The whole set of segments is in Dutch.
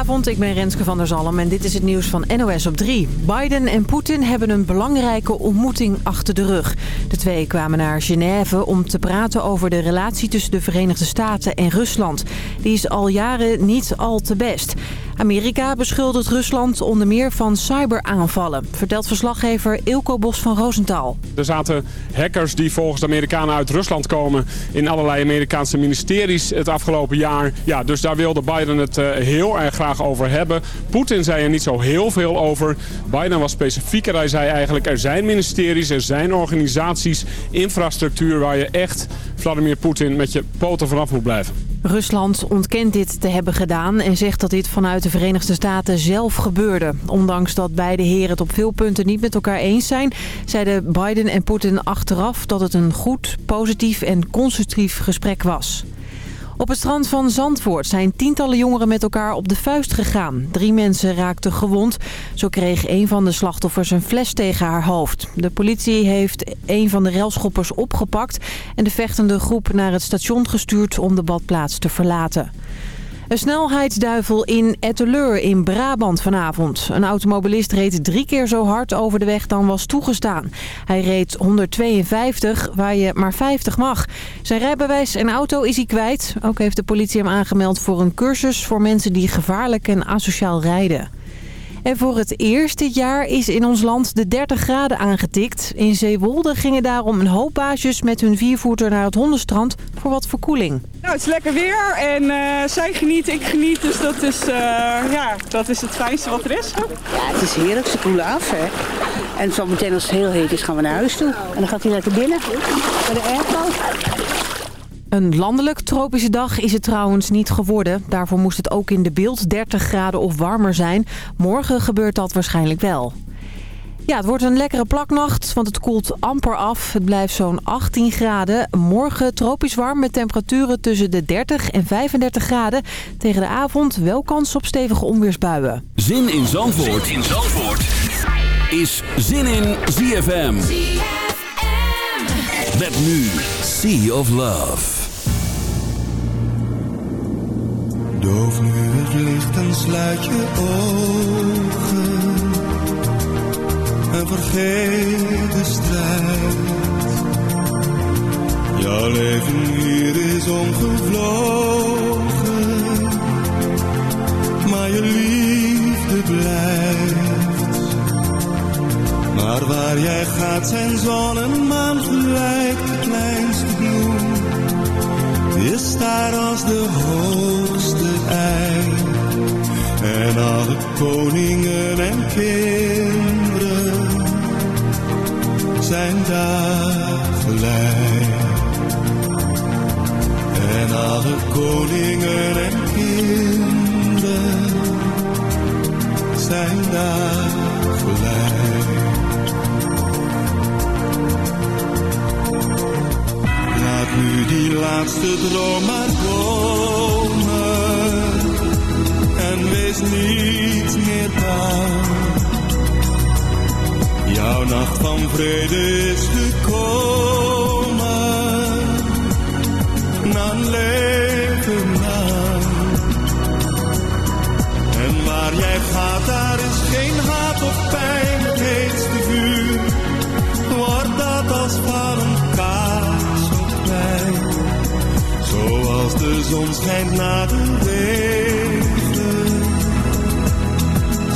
Goedenavond, ik ben Renske van der Zalm en dit is het nieuws van NOS op 3. Biden en Poetin hebben een belangrijke ontmoeting achter de rug. De twee kwamen naar Genève om te praten over de relatie tussen de Verenigde Staten en Rusland. Die is al jaren niet al te best. Amerika beschuldigt Rusland onder meer van cyberaanvallen, vertelt verslaggever Ilko Bos van Roosentaal. Er zaten hackers die volgens de Amerikanen uit Rusland komen in allerlei Amerikaanse ministeries het afgelopen jaar. Ja, dus daar wilde Biden het uh, heel erg graag over hebben. Poetin zei er niet zo heel veel over. Biden was specifieker. Hij zei eigenlijk er zijn ministeries, er zijn organisaties, infrastructuur waar je echt Vladimir Poetin met je poten vanaf moet blijven. Rusland ontkent dit te hebben gedaan en zegt dat dit vanuit de Verenigde Staten zelf gebeurde. Ondanks dat beide heren het op veel punten niet met elkaar eens zijn... zeiden Biden en Poetin achteraf dat het een goed, positief en constructief gesprek was. Op het strand van Zandvoort zijn tientallen jongeren met elkaar op de vuist gegaan. Drie mensen raakten gewond. Zo kreeg een van de slachtoffers een fles tegen haar hoofd. De politie heeft een van de relschoppers opgepakt... en de vechtende groep naar het station gestuurd om de badplaats te verlaten. Een snelheidsduivel in Etteleur in Brabant vanavond. Een automobilist reed drie keer zo hard over de weg dan was toegestaan. Hij reed 152, waar je maar 50 mag. Zijn rijbewijs en auto is hij kwijt. Ook heeft de politie hem aangemeld voor een cursus voor mensen die gevaarlijk en asociaal rijden. En voor het eerst dit jaar is in ons land de 30 graden aangetikt. In Zeewolde gingen daarom een hoop baasjes met hun viervoeter naar het hondenstrand voor wat verkoeling. Nou, het is lekker weer en uh, zij geniet, ik geniet, dus dat is, uh, ja, dat is het fijnste wat er is. Ja, het is heerlijk, ze koelen af. Hè. En zo meteen als het heel heet is gaan we naar huis toe. En dan gaat hij lekker binnen, bij de airco. Een landelijk tropische dag is het trouwens niet geworden. Daarvoor moest het ook in de beeld 30 graden of warmer zijn. Morgen gebeurt dat waarschijnlijk wel. Ja, het wordt een lekkere plaknacht, want het koelt amper af. Het blijft zo'n 18 graden. Morgen tropisch warm met temperaturen tussen de 30 en 35 graden. Tegen de avond wel kans op stevige onweersbuien. Zin in Zandvoort, zin in Zandvoort. is Zin in ZFM. ZFM. Met nu Sea of Love. Doof nu het licht en sluit je ogen. En vergeet de strijd. Jouw leven hier is omgevlogen. Maar je liefde blijft. Maar waar jij gaat zijn zon en maan gelijk de kleinste bloem is daar als de hoogste ei. En alle koningen en kinderen zijn daar gelijk. En alle koningen en kinderen zijn daar nu die laatste droom maar komen. En wees niet meer bang. Jouw nacht van vrede is gekomen. Na een leven lang. En waar jij gaat, daar is geen haat of pijn. Zon schijnt na de regen,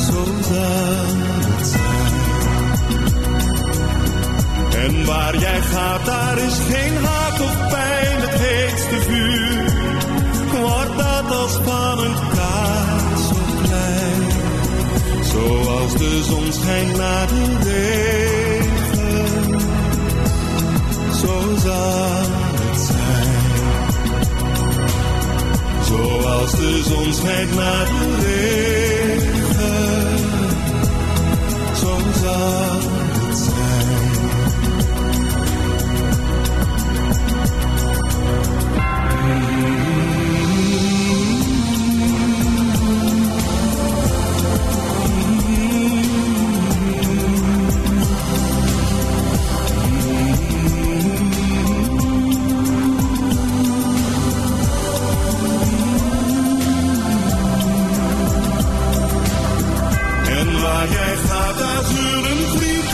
zo het zijn. En waar jij gaat, daar is geen haat of pijn, het heetste vuur. Wordt dat als van een kaars zo klein, zoals de zon schijnt na de regen, zo zal Zoals de zon schijnt naar de regen, zo zal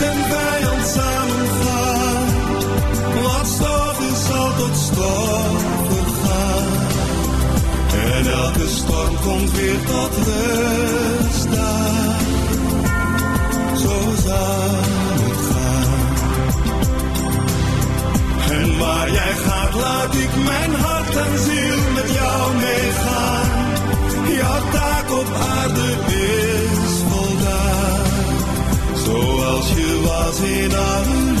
en vijand samen gaan. Wat stof is zal tot stof vergaan. En elke storm komt weer tot rust daar. Zo zal het gaan. En waar jij gaat, laat ik mijn hart en ziel met jou meegaan. Jouw taak op aarde weer zoals je was in huis.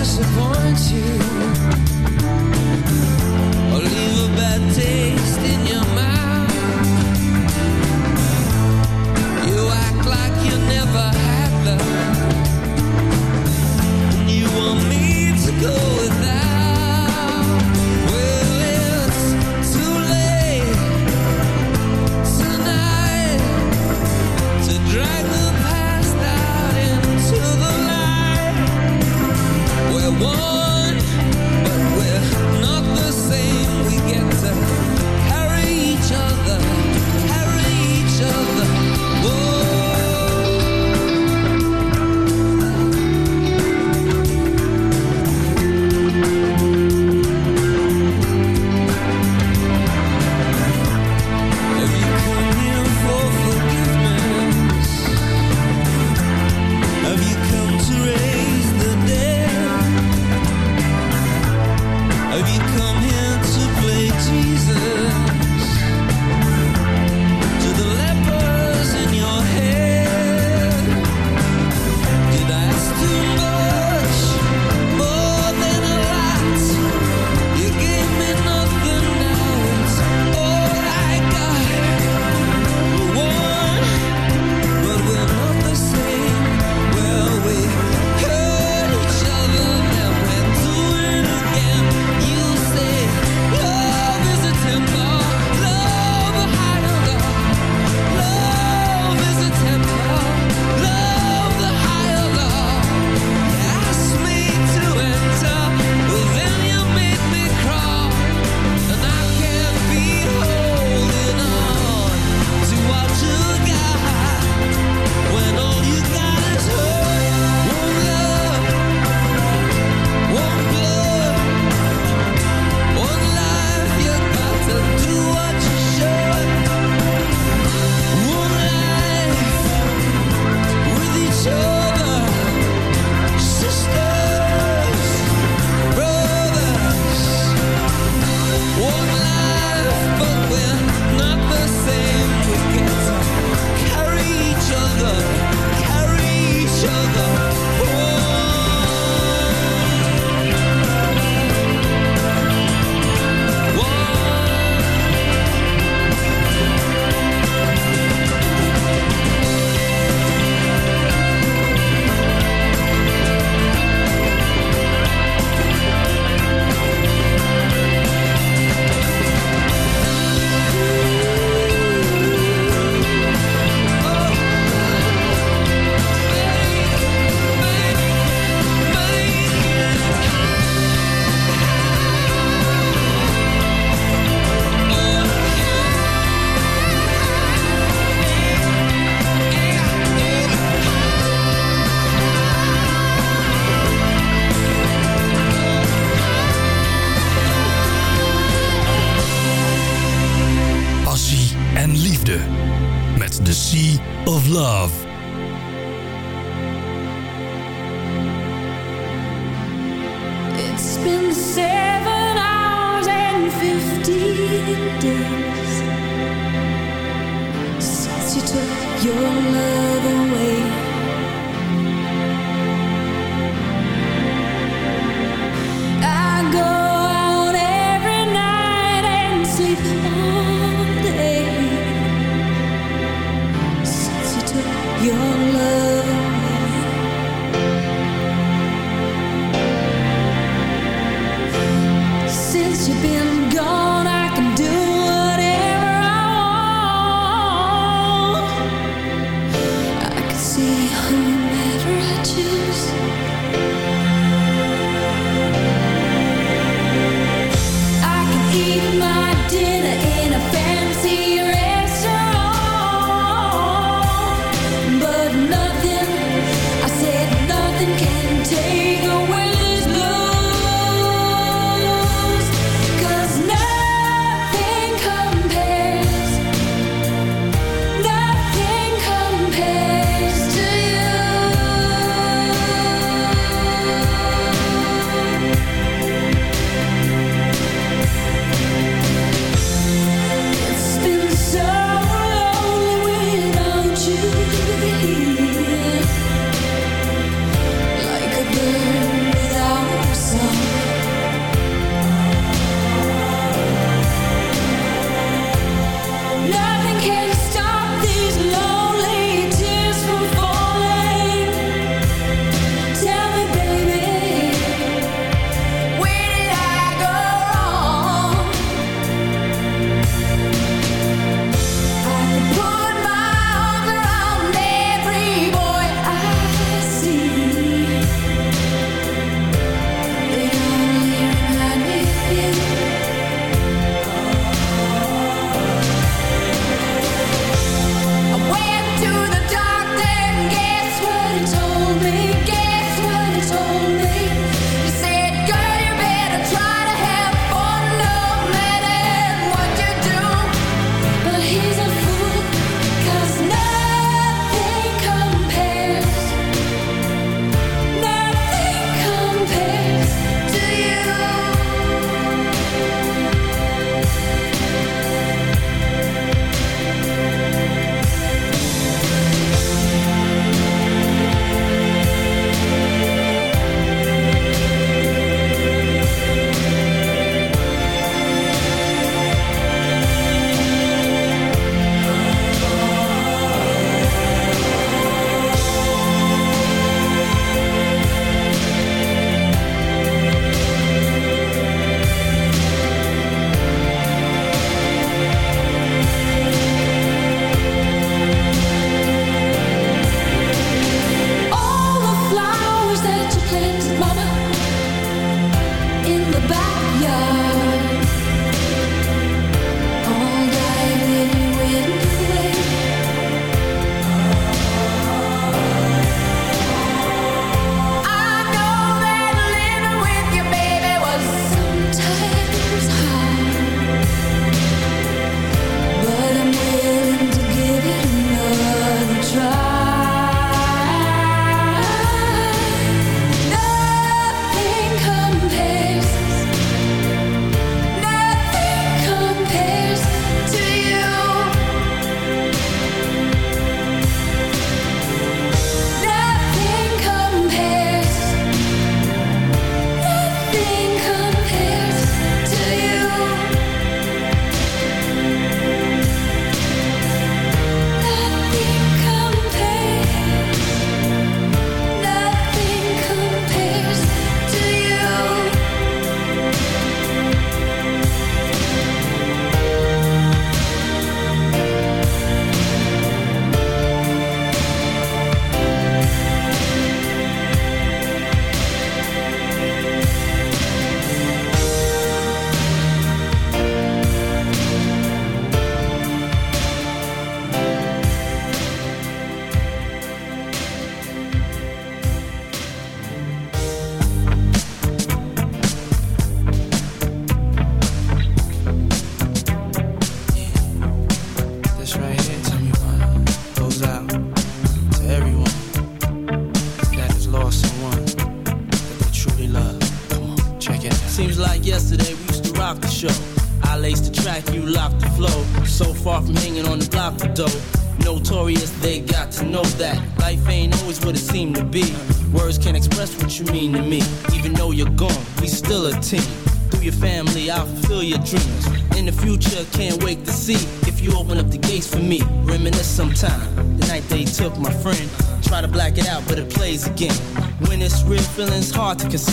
Disappoint you? Or leave a bad taste in your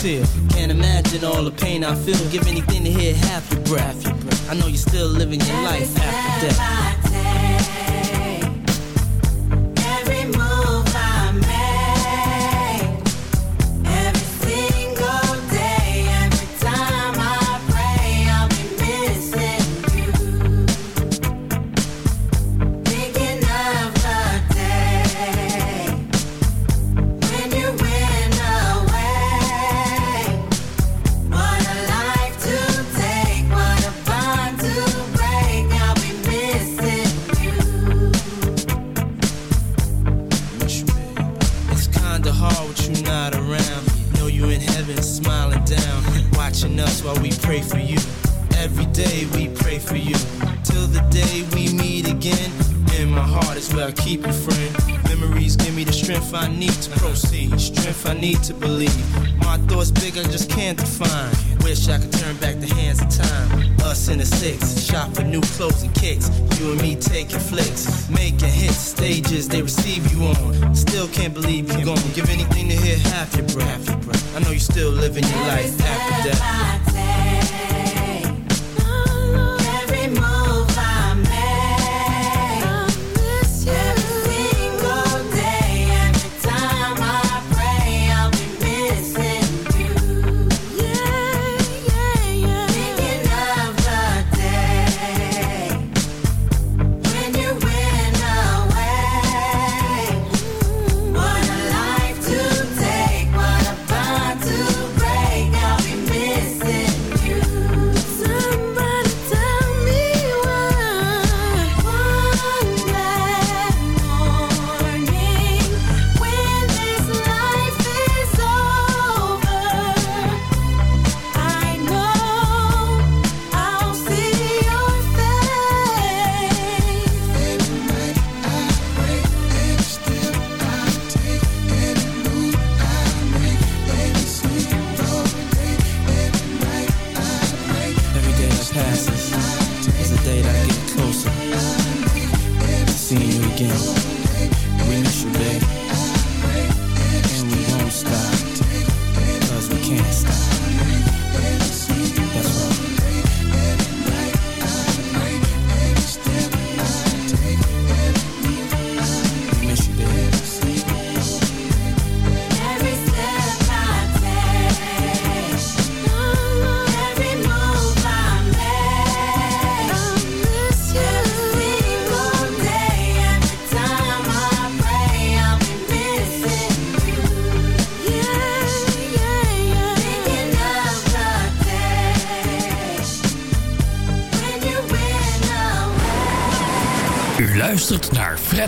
Can't imagine all the pain I feel. Give any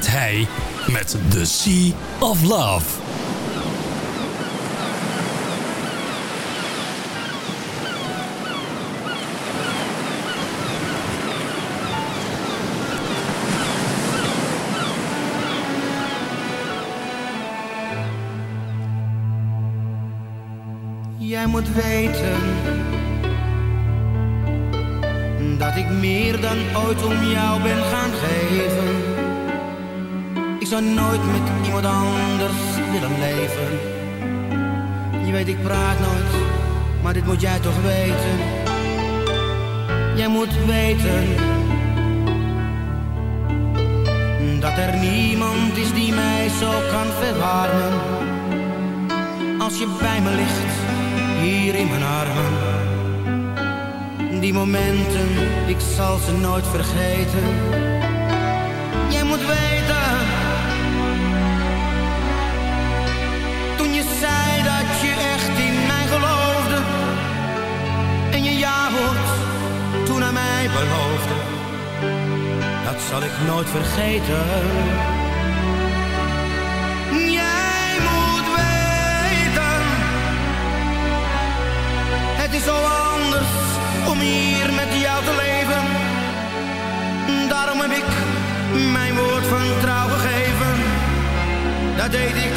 Hey met The Sea of Love. vergeten. Jij moet weten. Toen je zei dat je echt in mij geloofde. En je ja hoort toen aan mij beloofde. Dat zal ik nooit vergeten. daarom heb ik mijn woord van trouw gegeven. Dat deed ik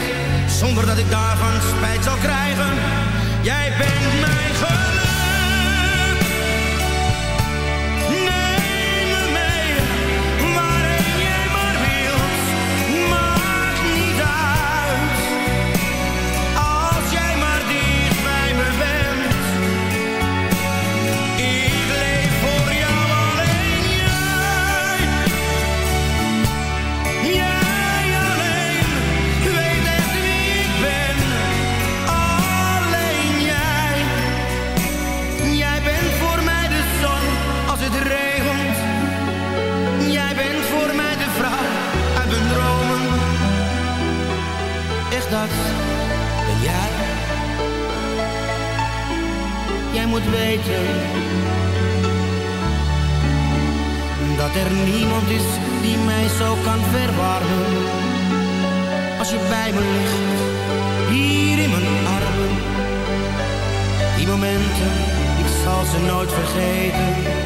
zonder dat ik daarvan spijt zou krijgen. Jij bent mijn. moet weten dat er niemand is die mij zo kan verwarmen. Als je bij me ligt, hier in mijn armen, die momenten, ik zal ze nooit vergeten.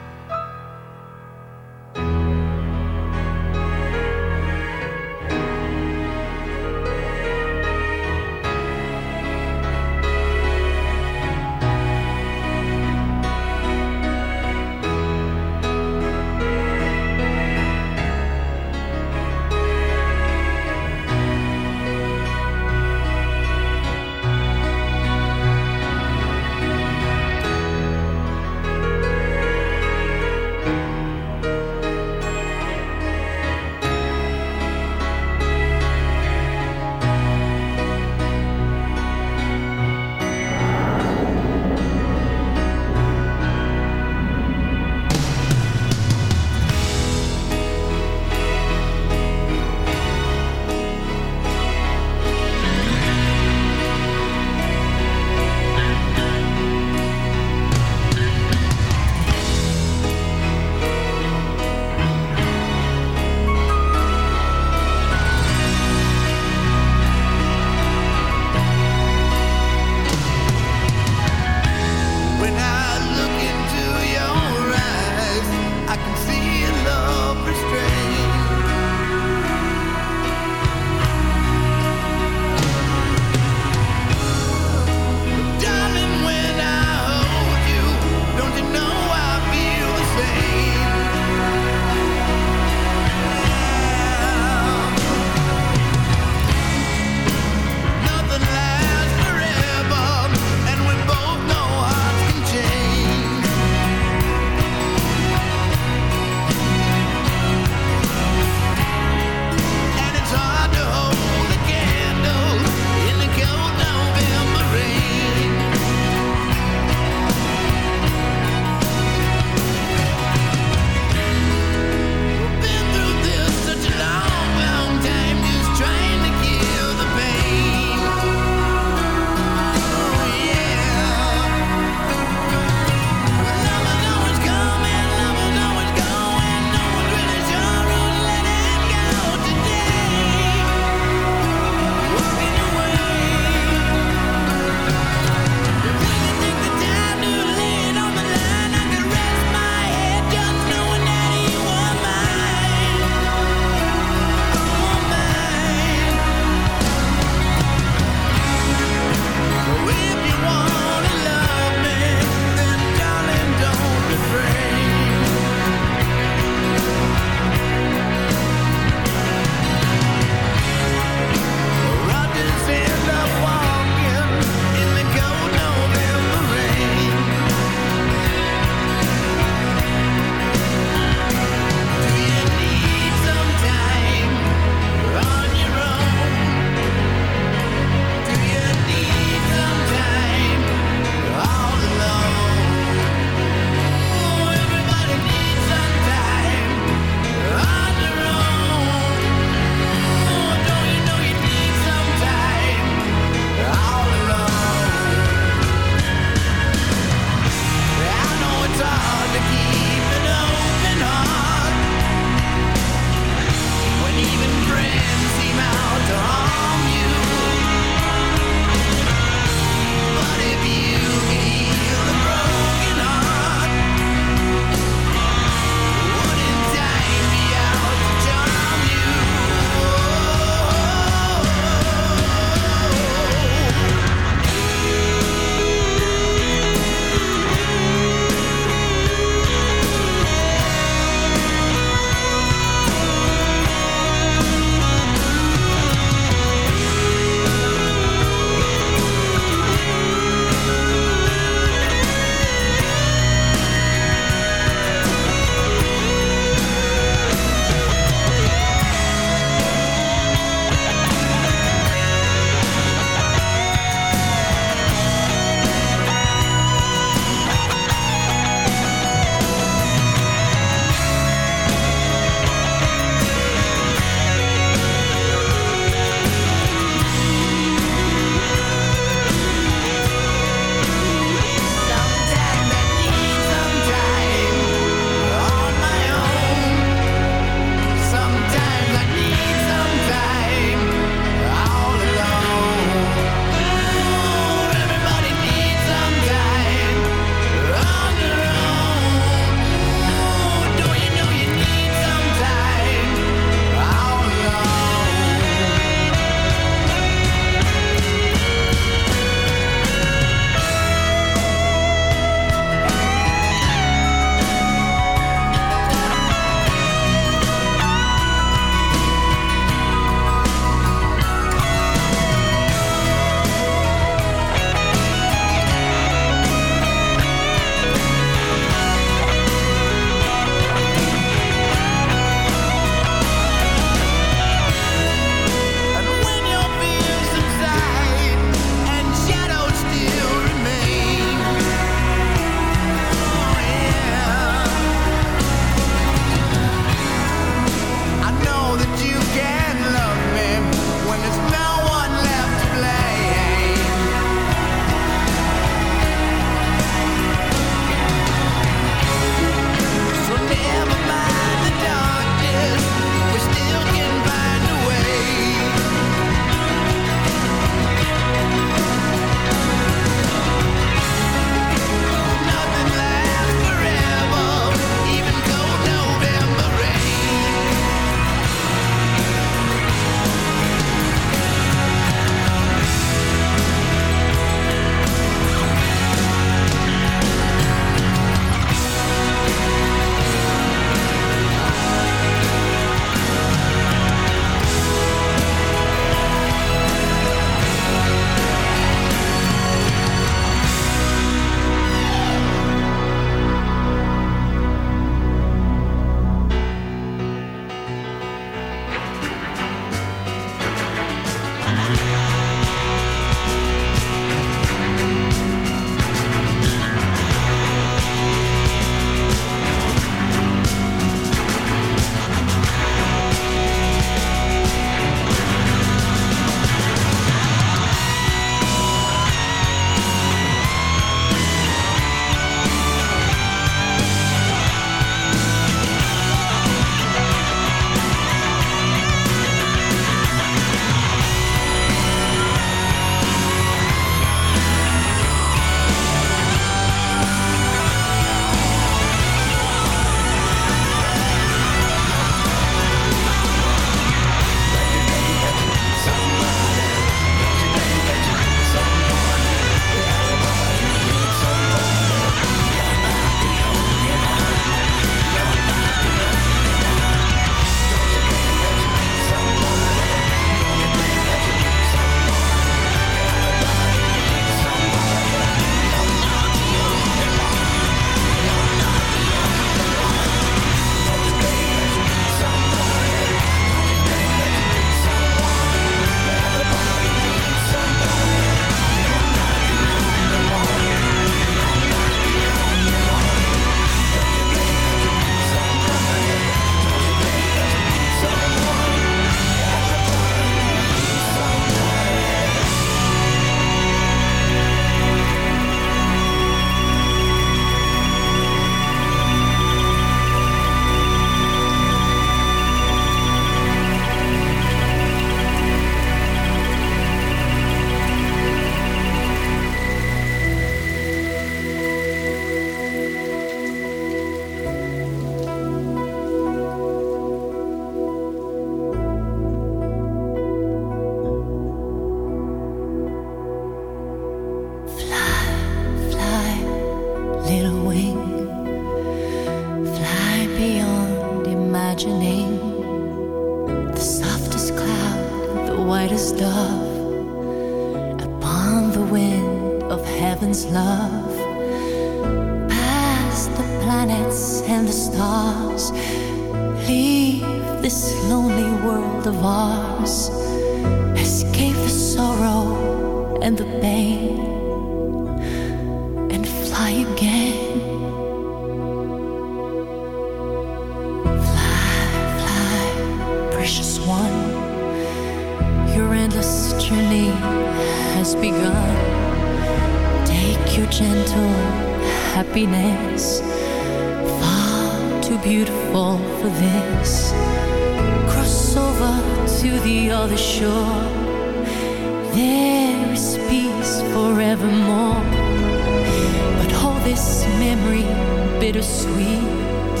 Memory bittersweet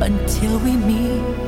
until we meet.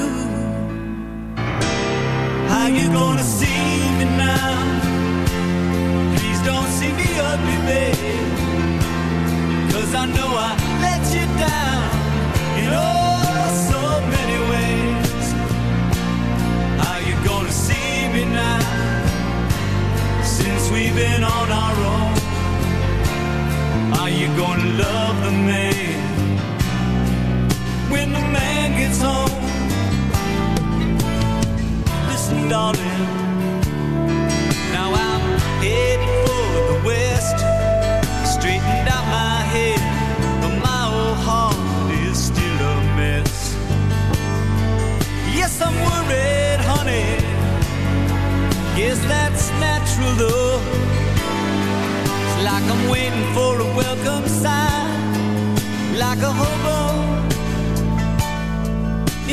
You gonna see me now? Please don't see me ugly, babe. Cause I know I let you down in oh so many ways. How you gonna see me now? Since we've been on our own. Are you gonna love the man when the man gets home? Now I'm for the west. Straightened out my head, but my old heart is still a mess. Yes, I'm worried, honey. Guess that's natural though. It's like I'm waiting for a welcome sign, like a hobo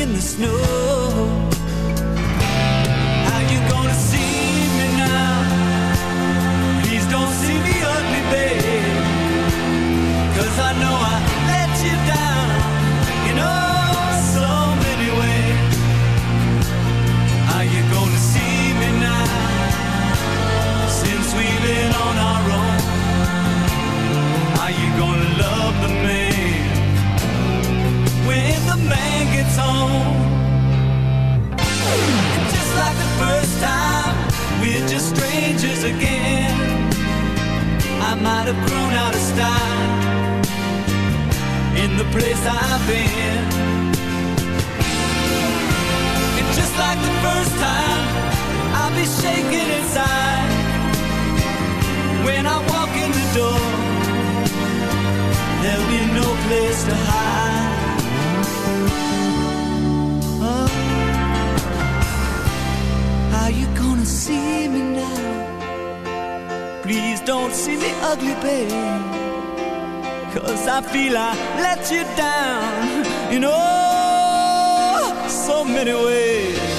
in the snow. Don't see me ugly, babe. Cause I know I let you down. How you gonna see me now? Since we've been on our own. Are you gonna love the man when the man gets home? Just like the first time, we're just strangers again. I might have grown out of style in the place I've been. And just like the first time, I'll be shaking inside when I walk in the door. There'll be no place to hide. Don't see me ugly, babe. Cause I feel I let you down in oh so many ways.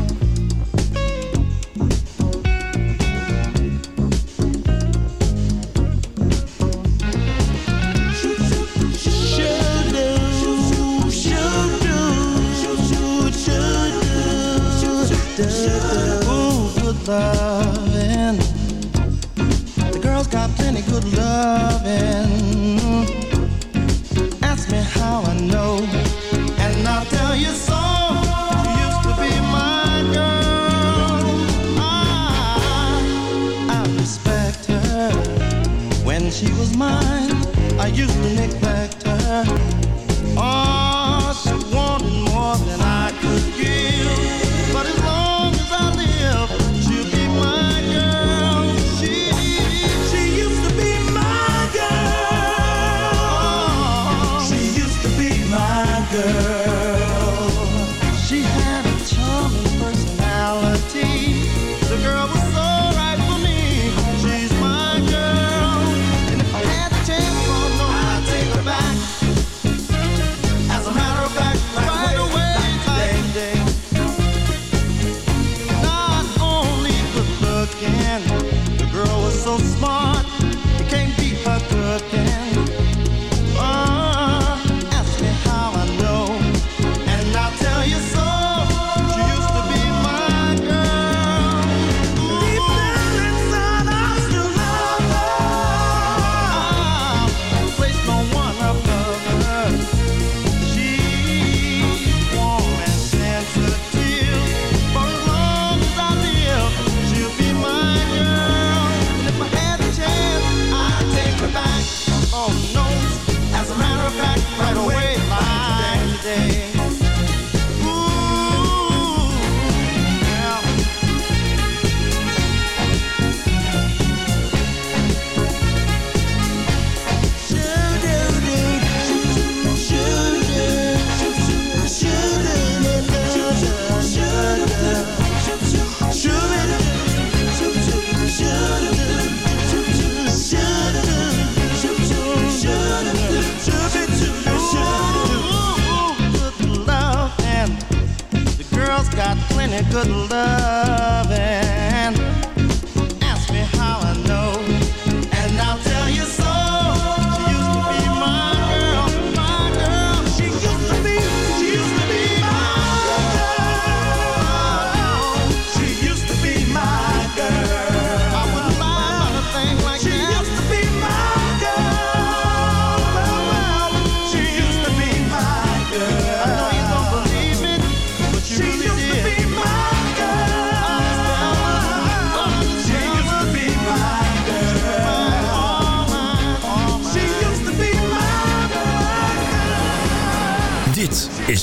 She was mine, I used to neglect her. Oh, any good loving.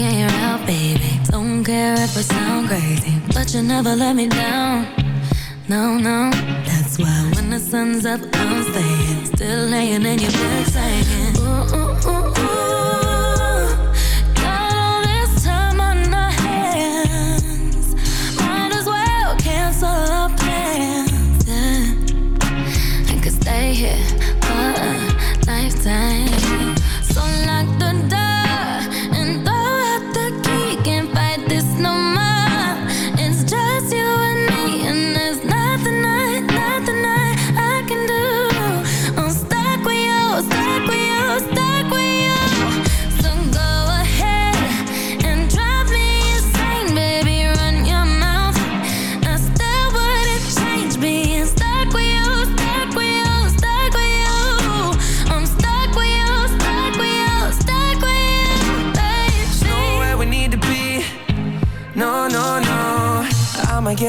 can't help, baby. Don't care if I sound crazy But you never let me down. No, no. That's why when the sun's up, I'm staying. Still laying in your bed saying ooh, ooh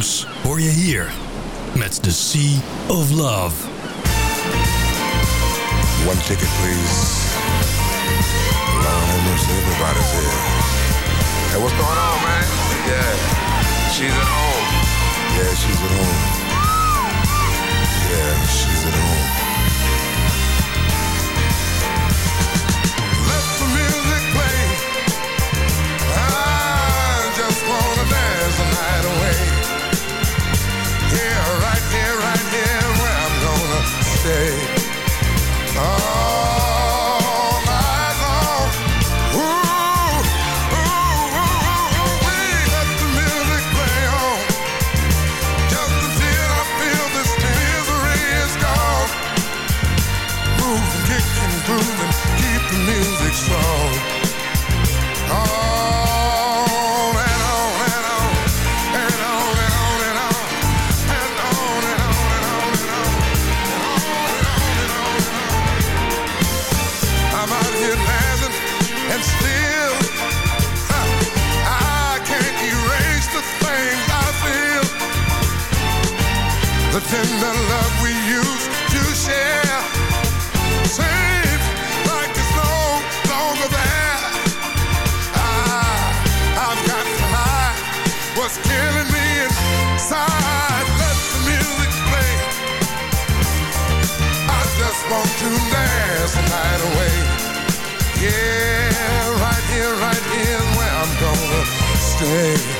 Soms hoor je hier met The Sea of Love. One ticket, please. Lord have mercy, everybody's here. Hey, what's going on, man? Yeah, she's at home. Yeah, she's at home. Yeah, she's at home. pass the night away. Yeah, right here, right here, where I'm gonna stay.